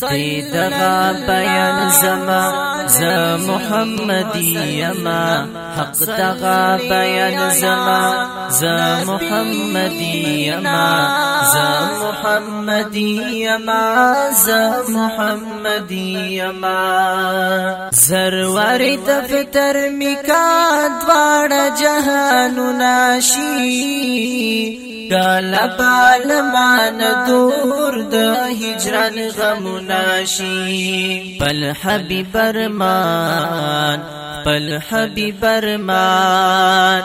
دی دغا بیان زما ز محمدی یما. حق دغا بیان زما ز محمدی یما. ز محمدی یما ز محمدی یما. زرواری دفتر میکا دوار جهانو ناشی کالا پالمان دور د هجران غم ناشي پل حبيب ارمان پل حبيب ارمان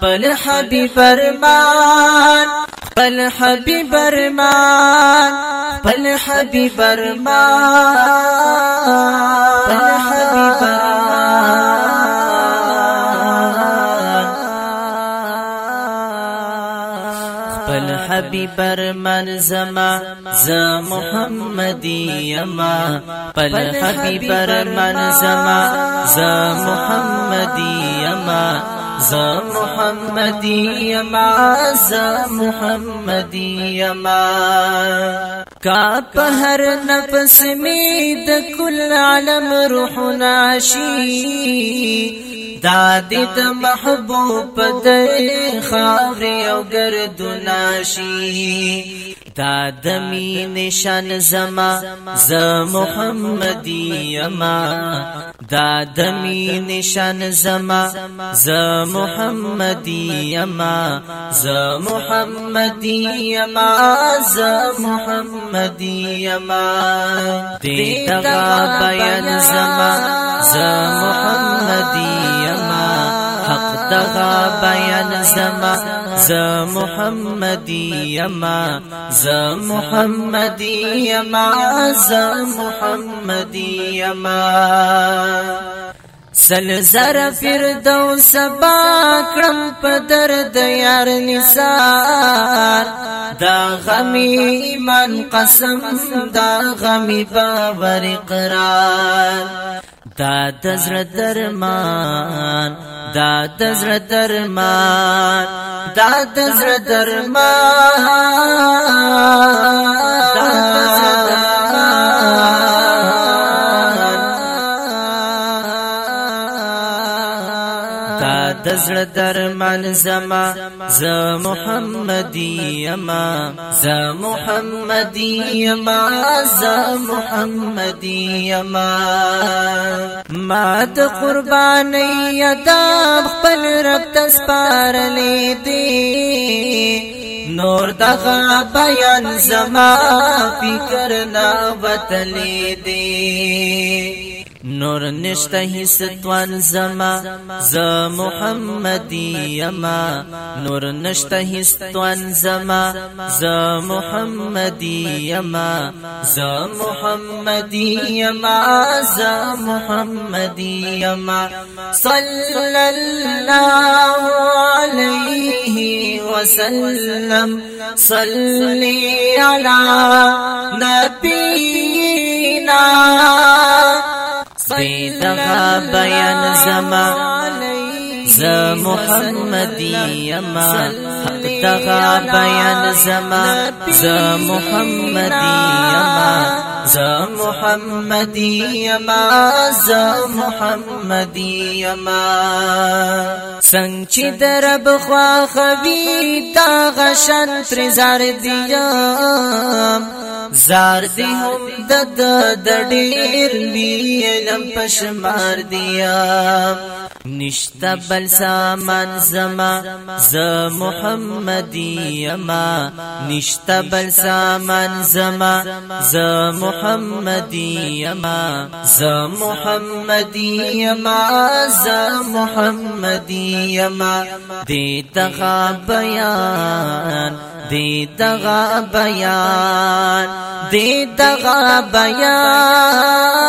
پل حبيب ارمان پل حبيب ارمان پل حبيب ارمان پل حبيب ارمان حبیب ارمن زما ز محمدی یما پل حبیب ارمن زما ز محمدی یما ز محمدی یما ز محمدی یما کا په هر نفس می د کل عالم روح ناشي داد د محبوب د خاوري او گردنا شي. داد می نشان زما ز محمدي اما داد می نشان زما ز محمدي اما ز محمدي اما ز محمدي اما دې تا بیان حق دغا بیان زما ز محمدی یما ز محمدی یما ز محمدی یما سل زر فردوس با کړم په درد یار نثار. دا غمی ایمان قسم دا غمی باور اقرار دا دزر درمان دا دزر درمان دا دزر درمان زړه درمان زما ز محمدی یما ز محمدی یما ز محمدی یما ما د قربانی یدا خپل رب تسپارلې دی نور دغه بیان زما فکر نا وتلې دی نور نشته هیڅ توان زما ز محمدی یما. نور نشته هیڅ توان زما ز محمدی یما. ز محمدی یما ز محمدی یما. صلی الله علیه وسلم صلی علی نبینا. دی دغا بیان زما ز محمدی یما حق دغا بیان زما ز محمدی یما ز محمدی یما ز محمدی یما څنګه چې درب خوا خوي تا غشن تر زار دیم. زار دی هم د د ډیر وی علم پشمار دیا نشتا بل سامان زما ز محمدی یما نشتا بل سامان زما ز محمدی یما ز محمدی یما ز محمدی یما دی دغا بیان دی دغا بیان دی دغا بیان.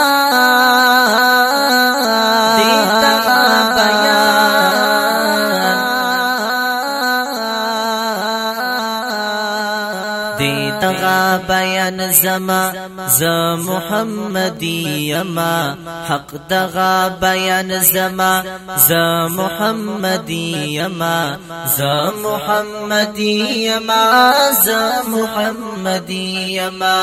زما ز محمدی یما حق دغا بیان زما ز محمدی یما ز محمدی یما ز محمدی یما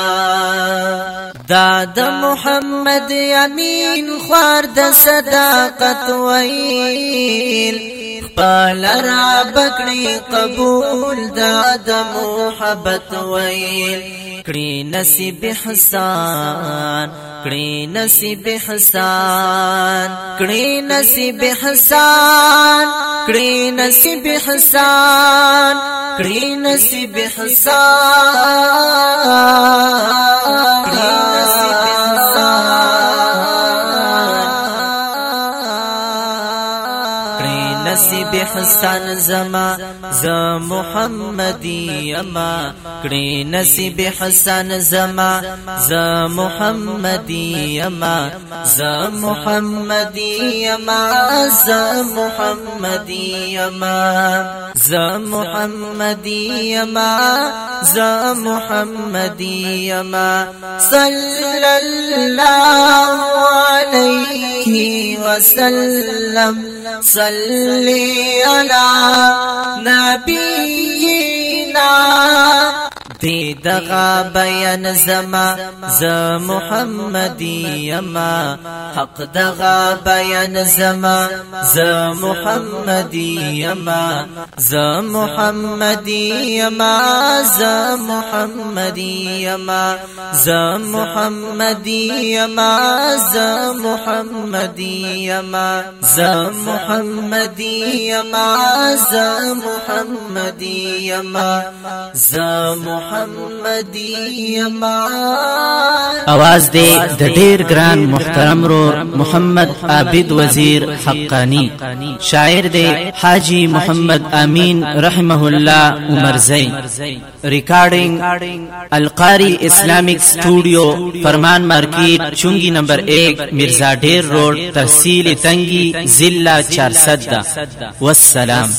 دا د محمد امین خوار د صداقت ویل را بکړي قبول دا د محبت ویل. کړي نصیب حسان کړي نصیب حسان کړي نصیب حسان کړي نصیب حسان کړي نصیب حسان کړي نصیب نصیب حسن زما ز محمدی اما. کړي نصیب حسن زما ز محمدی اما. ز محمدی اما ز محمدی اما. ز محمدی اما ز محمدی اما. صلی الله علیه وسلم. صلی علی نبینا دی دغا بیان زما ز محمدی یما حق دغا بیان زما ز محمدی یما ز محمدی یما ز محمدی یما ز محمدی یما ز محمدی یما ز محمدی یما ز محمدی یما ز اواز دې د ډیر ګران محترم ورور محمد عابد وزیر حقانی. شاعر دې حاجی محمد امین رحمه الله عمرزی. recording القاری اسلامیک سټوډیو فرمان مارکیټ چونګی نمبر 1 مرزا ډیر روډ تحصیل تنگی ضلع 400 والسلام